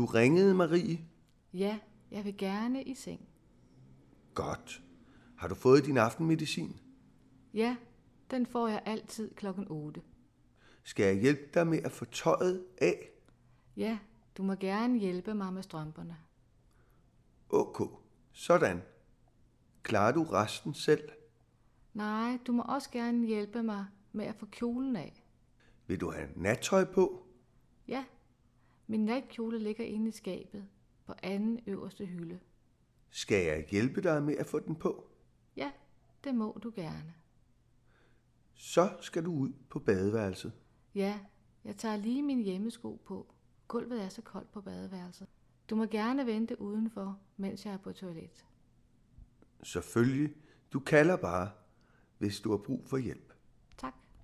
Du ringede, Marie. Ja, jeg vil gerne i seng. Godt. Har du fået din aftenmedicin? Ja, den får jeg altid klokken 8. Skal jeg hjælpe dig med at få tøjet af? Ja, du må gerne hjælpe mig med strømperne. Ok, sådan. Klarer du resten selv? Nej, du må også gerne hjælpe mig med at få kjolen af. Vil du have nattøj på? Min natkjole ligger inde i skabet på anden øverste hylde. Skal jeg hjælpe dig med at få den på? Ja, det må du gerne. Så skal du ud på badeværelset. Ja, jeg tager lige min hjemmesko på. Gulvet er så koldt på badeværelset. Du må gerne vente udenfor, mens jeg er på toilet. Selvfølgelig. Du kalder bare, hvis du har brug for hjælp.